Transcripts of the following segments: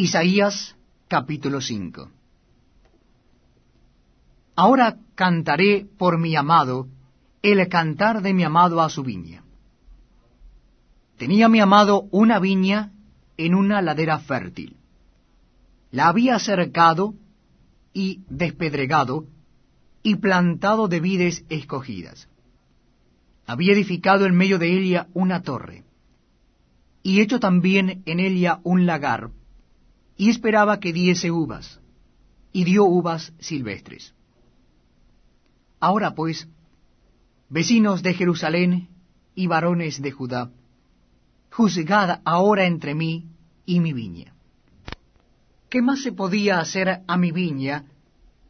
Isaías capítulo 5 Ahora cantaré por mi amado el cantar de mi amado a su viña. Tenía mi amado una viña en una ladera fértil. La había cercado y despedregado y plantado de vides escogidas. Había edificado en medio de ella una torre, y hecho también en ella un lagar, y esperaba que diese uvas, y dio uvas silvestres. Ahora pues, vecinos de Jerusalén y varones de Judá, juzgad ahora entre mí y mi viña. ¿Qué más se podía hacer a mi viña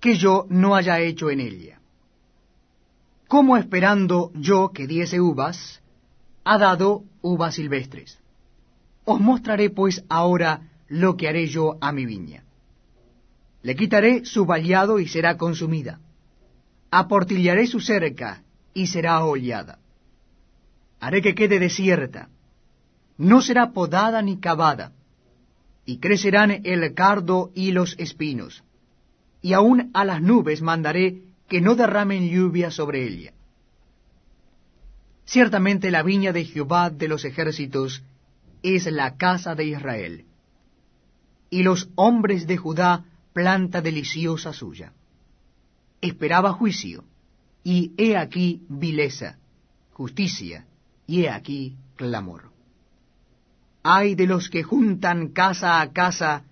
que yo no haya hecho en ella? ¿Cómo esperando yo que diese uvas, ha dado uvas silvestres? Os mostraré pues ahora lo que haré yo a mi viña. Le quitaré su vallado y será consumida aportillaré su cerca y será hollada. Haré que quede desierta, no será podada ni cavada, y crecerán el cardo y los espinos, y aun a las nubes mandaré que no derramen lluvia sobre ella. Ciertamente la viña de Jehová de los ejércitos es la casa de Israel, y los hombres de Judá planta deliciosa suya esperaba juicio, y he aquí vileza, justicia, y he aquí clamor. Hay de los que juntan casa a casa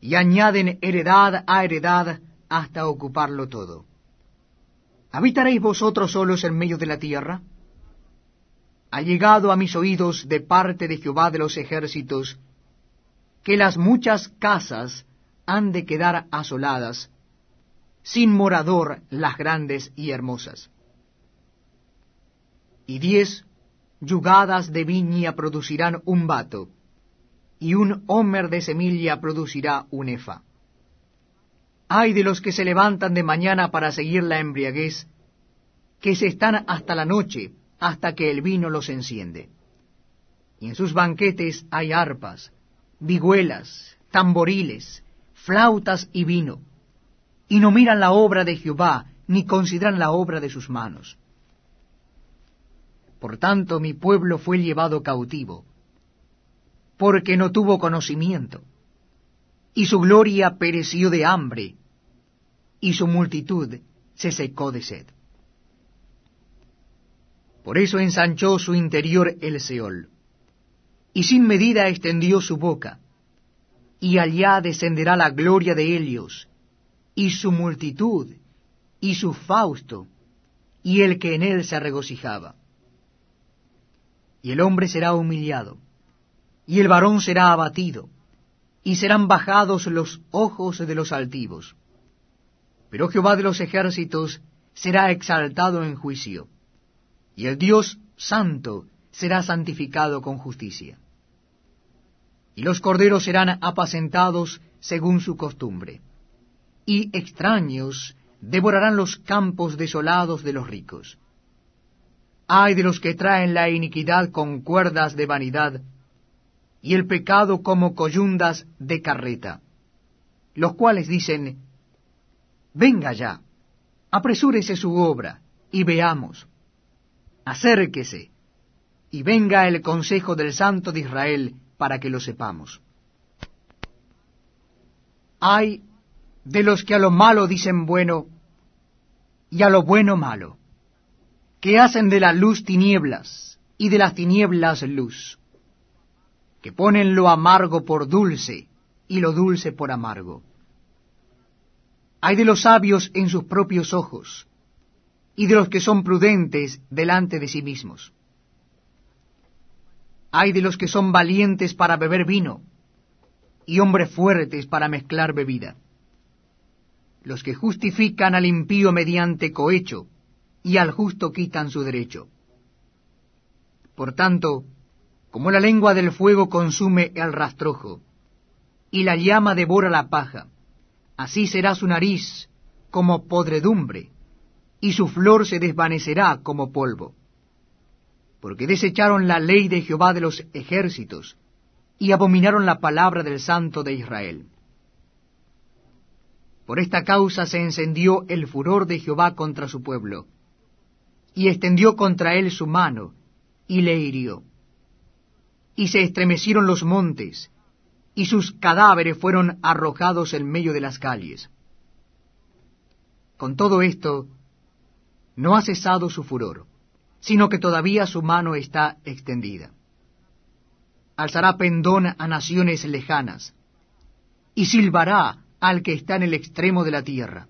y añaden heredad a heredad hasta ocuparlo todo. ¿Habitaréis vosotros solos en medio de la tierra? Ha llegado a mis oídos de parte de Jehová de los ejércitos que las muchas casas han de quedar asoladas, sin morador las grandes y hermosas. Y diez yugadas de viña producirán un vato, y un homer de semilla producirá un efa. Hay de los que se levantan de mañana para seguir la embriaguez, que se están hasta la noche, hasta que el vino los enciende. Y en sus banquetes hay arpas, vihuelas, tamboriles, flautas y vino y no miran la obra de Jehová, ni consideran la obra de sus manos. Por tanto mi pueblo fue llevado cautivo, porque no tuvo conocimiento, y su gloria pereció de hambre, y su multitud se secó de sed. Por eso ensanchó su interior el Seol, y sin medida extendió su boca, y allá descenderá la gloria de Helios, y su multitud, y su fausto, y el que en él se regocijaba. Y el hombre será humillado, y el varón será abatido, y serán bajados los ojos de los altivos. Pero Jehová de los ejércitos será exaltado en juicio, y el Dios santo será santificado con justicia. Y los corderos serán apacentados según su costumbre y extraños devorarán los campos desolados de los ricos. Ay de los que traen la iniquidad con cuerdas de vanidad, y el pecado como coyundas de carreta, los cuales dicen, Venga ya, apresúrese su obra, y veamos. Acérquese, y venga el consejo del Santo de Israel para que lo sepamos. Ay de los que a lo malo dicen bueno y a lo bueno malo, que hacen de la luz tinieblas y de las tinieblas luz, que ponen lo amargo por dulce y lo dulce por amargo. Hay de los sabios en sus propios ojos, y de los que son prudentes delante de sí mismos. Hay de los que son valientes para beber vino, y hombres fuertes para mezclar bebida los que justifican al impío mediante cohecho, y al justo quitan su derecho. Por tanto, como la lengua del fuego consume el rastrojo, y la llama devora la paja, así será su nariz como podredumbre, y su flor se desvanecerá como polvo. Porque desecharon la ley de Jehová de los ejércitos, y abominaron la palabra del Santo de Israel. Por esta causa se encendió el furor de Jehová contra su pueblo, y extendió contra él su mano, y le hirió. Y se estremecieron los montes, y sus cadáveres fueron arrojados en medio de las calles. Con todo esto, no ha cesado su furor, sino que todavía su mano está extendida. Alzará pendón a naciones lejanas, y silbará al que está en el extremo de la tierra.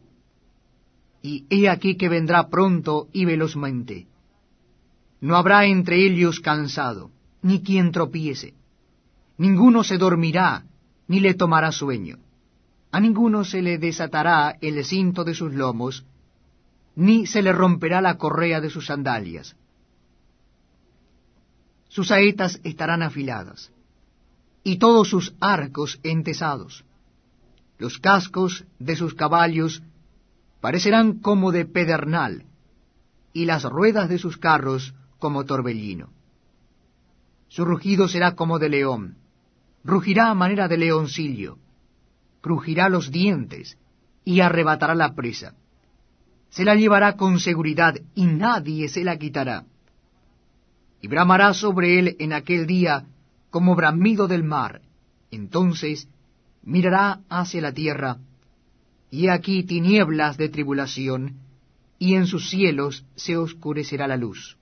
Y he aquí que vendrá pronto y velozmente. No habrá entre ellos cansado, ni quien tropiece. Ninguno se dormirá, ni le tomará sueño. A ninguno se le desatará el cinto de sus lomos, ni se le romperá la correa de sus sandalias. Sus saetas estarán afiladas, y todos sus arcos entesados. Los cascos de sus caballos parecerán como de pedernal, y las ruedas de sus carros como torbellino. Su rugido será como de león, rugirá a manera de leoncillo, crujirá los dientes y arrebatará la presa. Se la llevará con seguridad y nadie se la quitará. Y bramará sobre él en aquel día como bramido del mar. Entonces mirará hacia la tierra, y aquí tinieblas de tribulación, y en sus cielos se oscurecerá la luz.